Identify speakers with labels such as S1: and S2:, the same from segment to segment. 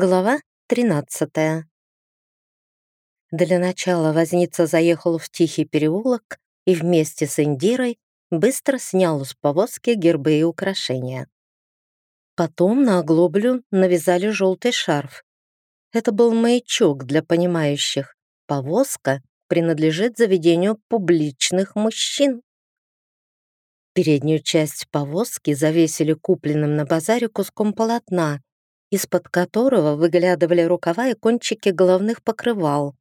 S1: Глава 13 Для начала возница заехал в тихий переулок и вместе с Индирой быстро снял с повозки гербы и украшения. Потом на оглоблю навязали желтый шарф. Это был маячок для понимающих. Повозка принадлежит заведению публичных мужчин. Переднюю часть повозки завесили купленным на базаре куском полотна, из-под которого выглядывали рукава и кончики головных покрывал,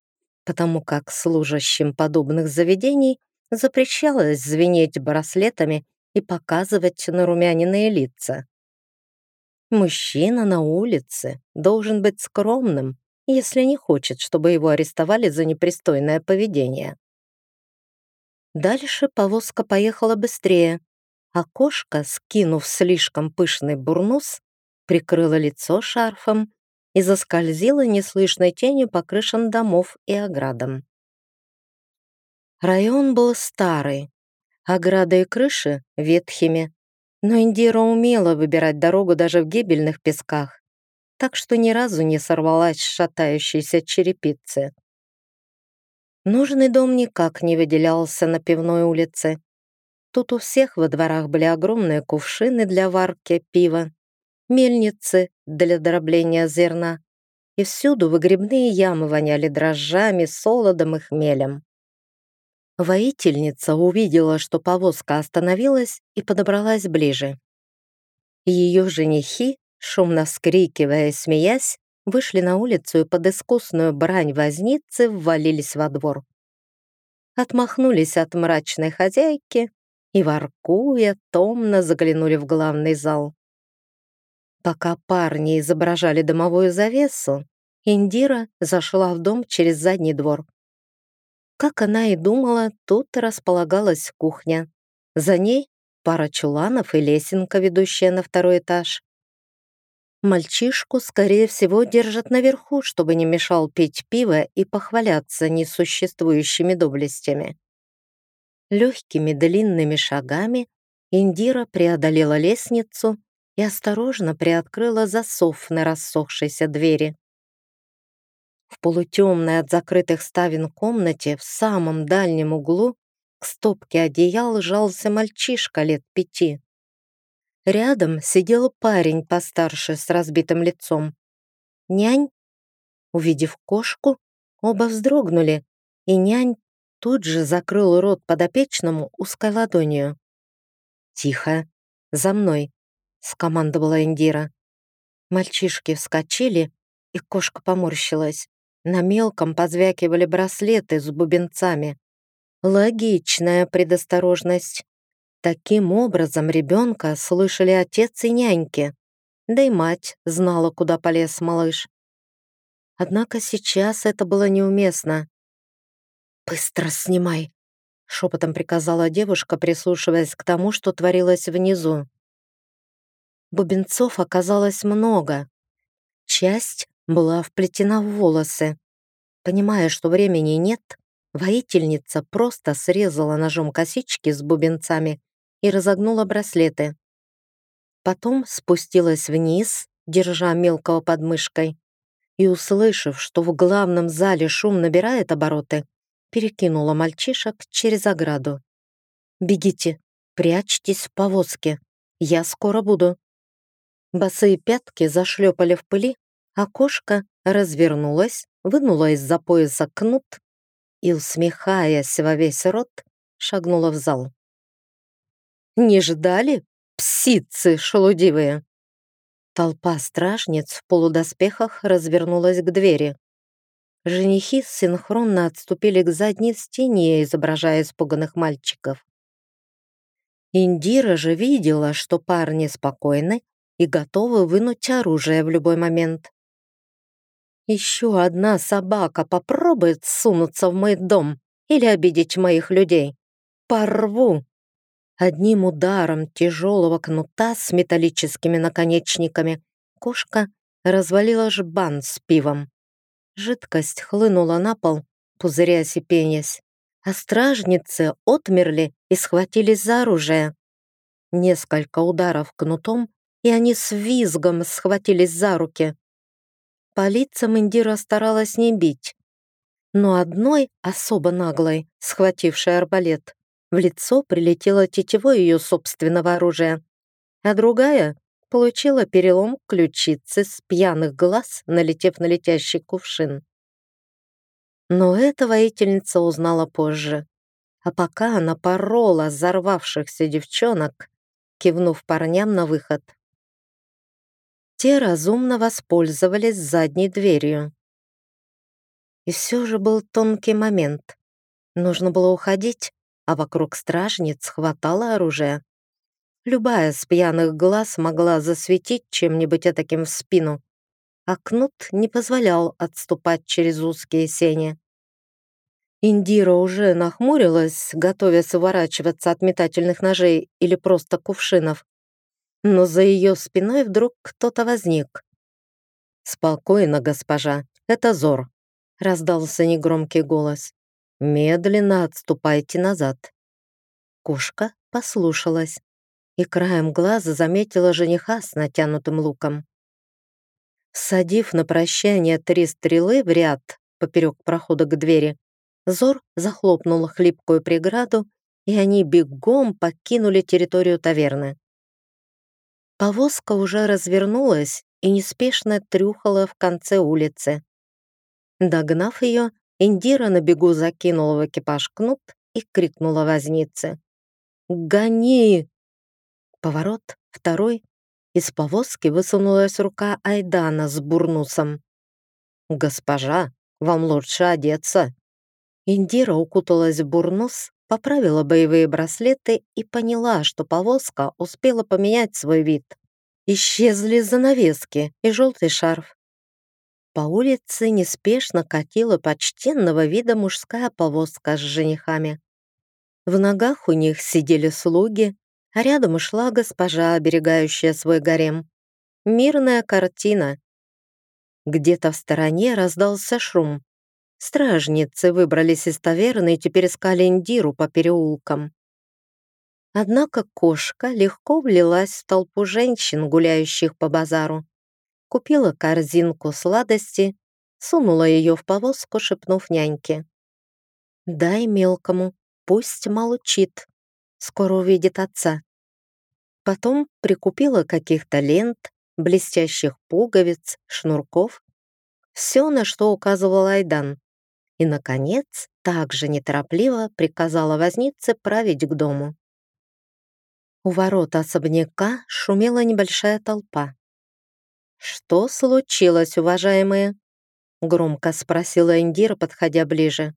S1: потому как служащим подобных заведений запрещалось звенеть браслетами и показывать нарумяненные лица. Мужчина на улице должен быть скромным, если не хочет, чтобы его арестовали за непристойное поведение. Дальше повозка поехала быстрее, а кошка, скинув слишком пышный бурнус, прикрыла лицо шарфом и заскользила неслышной тенью по крышам домов и оградам. Район был старый, ограды и крыши — ветхими, но Индира умела выбирать дорогу даже в гибельных песках, так что ни разу не сорвалась с шатающейся черепицы. Нужный дом никак не выделялся на пивной улице. Тут у всех во дворах были огромные кувшины для варки пива, мельницы для дробления зерна, и всюду выгребные ямы воняли дрожжами, солодом и хмелем. Воительница увидела, что повозка остановилась и подобралась ближе. Ее женихи, шумно вскрикивая и смеясь, вышли на улицу и под искусную брань возницы ввалились во двор. Отмахнулись от мрачной хозяйки и, воркуя, томно заглянули в главный зал. Пока парни изображали домовую завесу, Индира зашла в дом через задний двор. Как она и думала, тут располагалась кухня. За ней пара чуланов и лесенка, ведущая на второй этаж. Мальчишку, скорее всего, держат наверху, чтобы не мешал пить пиво и похваляться несуществующими доблестями. Легкими длинными шагами Индира преодолела лестницу и осторожно приоткрыла засов на рассохшейся двери. В полутемной от закрытых ставен комнате в самом дальнем углу к стопке одеял жался мальчишка лет пяти. Рядом сидел парень постарше с разбитым лицом. Нянь, увидев кошку, оба вздрогнули, и нянь тут же закрыл рот подопечному узкой ладонью. «Тихо, за мной!» — скомандовала Индира. Мальчишки вскочили, и кошка поморщилась. На мелком позвякивали браслеты с бубенцами. Логичная предосторожность. Таким образом ребенка слышали отец и няньки, да и мать знала, куда полез малыш. Однако сейчас это было неуместно. «Быстро снимай!» — шепотом приказала девушка, прислушиваясь к тому, что творилось внизу. Бубенцов оказалось много. Часть была вплетена в волосы. Понимая, что времени нет, воительница просто срезала ножом косички с бубенцами и разогнула браслеты. Потом спустилась вниз, держа мелкого под мышкой, и, услышав, что в главном зале шум набирает обороты, перекинула мальчишек через ограду. «Бегите, прячьтесь в повозке, я скоро буду». Босые пятки зашлепали в пыли, а кошка развернулась, вынула из-за пояса кнут и, усмехаясь во весь рот, шагнула в зал. «Не ждали, псицы шелудивые?» Толпа стражниц в полудоспехах развернулась к двери. Женихи синхронно отступили к задней стене, изображая испуганных мальчиков. Индира же видела, что парни спокойны и готовы вынуть оружие в любой момент. Еще одна собака попробует сунуться в мой дом или обидеть моих людей. Порву. Одним ударом тяжелого кнута с металлическими наконечниками кошка развалила жбан с пивом. Жидкость хлынула на пол, пузырясь и пенясь, а стражницы отмерли и схватились за оружие. Несколько ударов кнутом, и они с визгом схватились за руки. По лицам Индира старалась не бить, но одной, особо наглой, схватившей арбалет, в лицо прилетело тетивой ее собственного оружия, а другая получила перелом ключицы с пьяных глаз, налетев на летящий кувшин. Но эта воительница узнала позже. А пока она порола взорвавшихся девчонок, кивнув парням на выход. Те разумно воспользовались задней дверью. И все же был тонкий момент. Нужно было уходить, а вокруг стражниц хватало оружия. Любая с пьяных глаз могла засветить чем-нибудь таким в спину, а кнут не позволял отступать через узкие сени. Индира уже нахмурилась, готовясь уворачиваться от метательных ножей или просто кувшинов. Но за ее спиной вдруг кто-то возник. «Спокойно, госпожа, это Зор», — раздался негромкий голос. «Медленно отступайте назад». Кошка послушалась и краем глаза заметила жениха с натянутым луком. Садив на прощание три стрелы в ряд поперек прохода к двери, Зор захлопнул хлипкую преграду, и они бегом покинули территорию таверны. Повозка уже развернулась и неспешно трюхала в конце улицы. Догнав ее, Индира на бегу закинула в экипаж кнут и крикнула вознице. «Гони!» Поворот, второй. Из повозки высунулась рука Айдана с бурнусом. «Госпожа, вам лучше одеться!» Индира укуталась в бурнус, поправила боевые браслеты и поняла, что повозка успела поменять свой вид. Исчезли занавески и желтый шарф. По улице неспешно катила почтенного вида мужская повозка с женихами. В ногах у них сидели слуги, а рядом шла госпожа, оберегающая свой гарем. Мирная картина. Где-то в стороне раздался шум. Стражницы выбрались из таверны и теперь искали Индиру по переулкам. Однако кошка легко влилась в толпу женщин, гуляющих по базару. Купила корзинку сладости, сунула ее в повозку, шепнув няньке. «Дай мелкому, пусть молчит, скоро увидит отца». Потом прикупила каких-то лент, блестящих пуговиц, шнурков. Все, на что указывал Айдан и, наконец, также неторопливо приказала вознице править к дому. У ворот особняка шумела небольшая толпа. «Что случилось, уважаемые?» — громко спросила Индира, подходя ближе.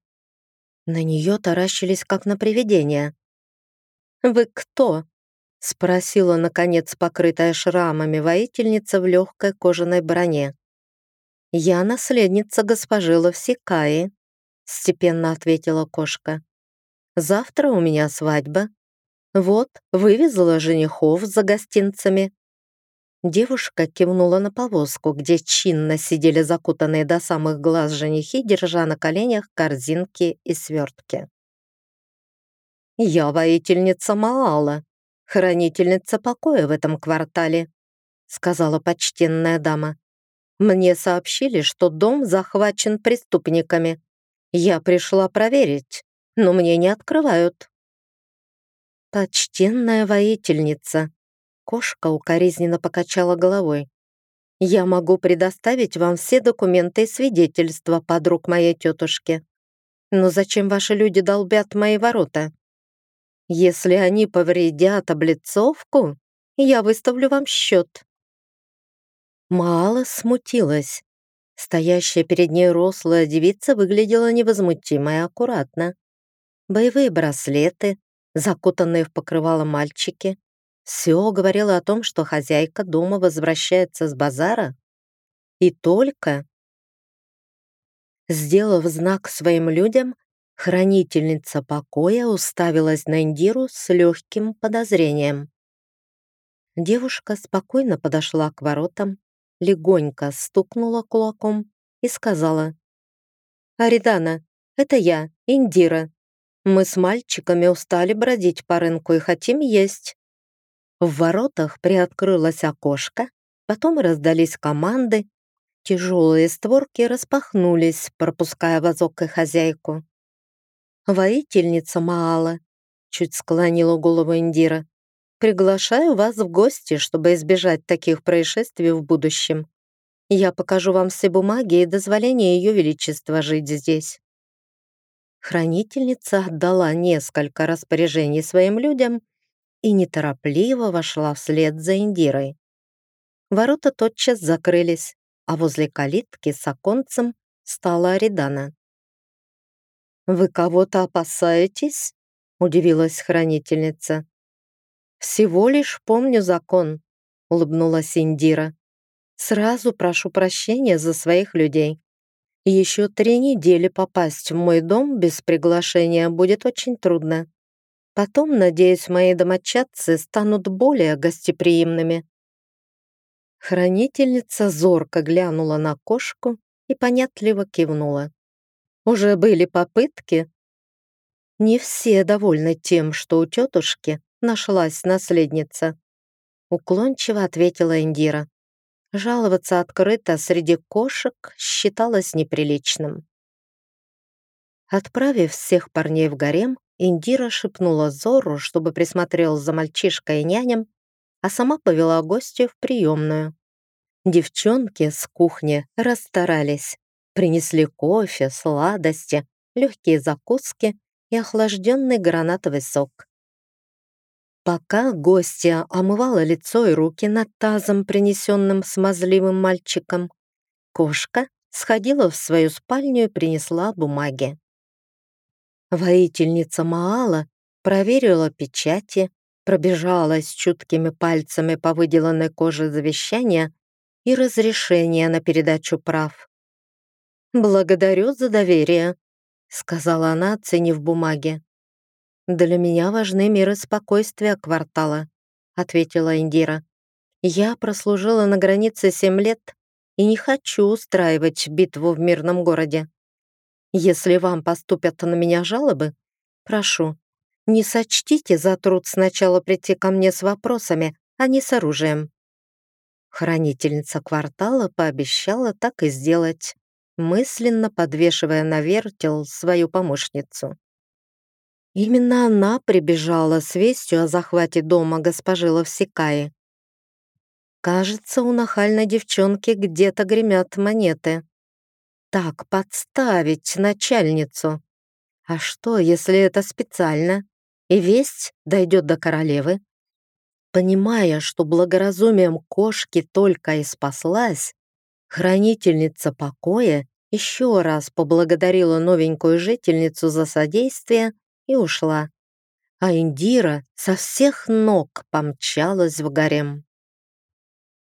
S1: На нее таращились, как на привидение. «Вы кто?» — спросила, наконец, покрытая шрамами воительница в легкой кожаной броне. «Я наследница госпожи Лавсикаи», степенно ответила кошка. «Завтра у меня свадьба. Вот, вывезла женихов за гостинцами». Девушка кивнула на повозку, где чинно сидели закутанные до самых глаз женихи, держа на коленях корзинки и свертки. «Я воительница Маала, хранительница покоя в этом квартале», сказала почтенная дама. «Мне сообщили, что дом захвачен преступниками. Я пришла проверить, но мне не открывают. Почтенная воительница. Кошка укоризненно покачала головой. Я могу предоставить вам все документы и свидетельства подруг моей тетушки. Но зачем ваши люди долбят мои ворота? Если они повредят облицовку, я выставлю вам счет. Мало смутилась. Стоящая перед ней рослая девица выглядела невозмутимо и аккуратно. Боевые браслеты, закутанные в покрывало мальчики. Все говорило о том, что хозяйка дома возвращается с базара. И только... Сделав знак своим людям, хранительница покоя уставилась на Индиру с легким подозрением. Девушка спокойно подошла к воротам, легонько стукнула кулаком и сказала. «Аридана, это я, Индира. Мы с мальчиками устали бродить по рынку и хотим есть». В воротах приоткрылось окошко, потом раздались команды, Тяжелые створки распахнулись, пропуская вазок и хозяйку. «Воительница Маала», — чуть склонила голову Индира, «приглашаю вас в гости, чтобы избежать таких происшествий в будущем. Я покажу вам все бумаги и дозволение Ее Величества жить здесь». Хранительница отдала несколько распоряжений своим людям и неторопливо вошла вслед за Индирой. Ворота тотчас закрылись, а возле калитки с оконцем стала Аридана. «Вы кого-то опасаетесь?» — удивилась хранительница. «Всего лишь помню закон», — улыбнулась Индира. «Сразу прошу прощения за своих людей. Еще три недели попасть в мой дом без приглашения будет очень трудно. Потом, надеюсь, мои домочадцы станут более гостеприимными». Хранительница зорко глянула на кошку и понятливо кивнула. «Уже были попытки?» «Не все довольны тем, что у тетушки нашлась наследница», уклончиво ответила Индира. Жаловаться открыто среди кошек считалось неприличным. Отправив всех парней в гарем, Индира шепнула Зору, чтобы присмотрел за мальчишкой и няням, а сама повела гостя в приемную. Девчонки с кухни расстарались, принесли кофе, сладости, легкие закуски и охлажденный гранатовый сок. Пока гостья омывала лицо и руки над тазом, принесенным смазливым мальчиком, кошка сходила в свою спальню и принесла бумаги. Воительница Маала проверила печати, пробежалась чуткими пальцами по выделанной коже завещания и разрешения на передачу прав. «Благодарю за доверие», — сказала она, оценив бумаги. «Для меня важны мир и спокойствие квартала», — ответила Индира. «Я прослужила на границе семь лет и не хочу устраивать битву в мирном городе. Если вам поступят на меня жалобы, прошу, не сочтите за труд сначала прийти ко мне с вопросами, а не с оружием». Хранительница квартала пообещала так и сделать, мысленно подвешивая на вертел свою помощницу. Именно она прибежала с вестью о захвате дома госпожи Лавсикаи. Кажется, у нахальной девчонки где-то гремят монеты. Так подставить начальницу. А что, если это специально? И весть дойдет до королевы? Понимая, что благоразумием кошки только и спаслась, хранительница покоя еще раз поблагодарила новенькую жительницу за содействие и ушла. А Индира со всех ног помчалась в гарем.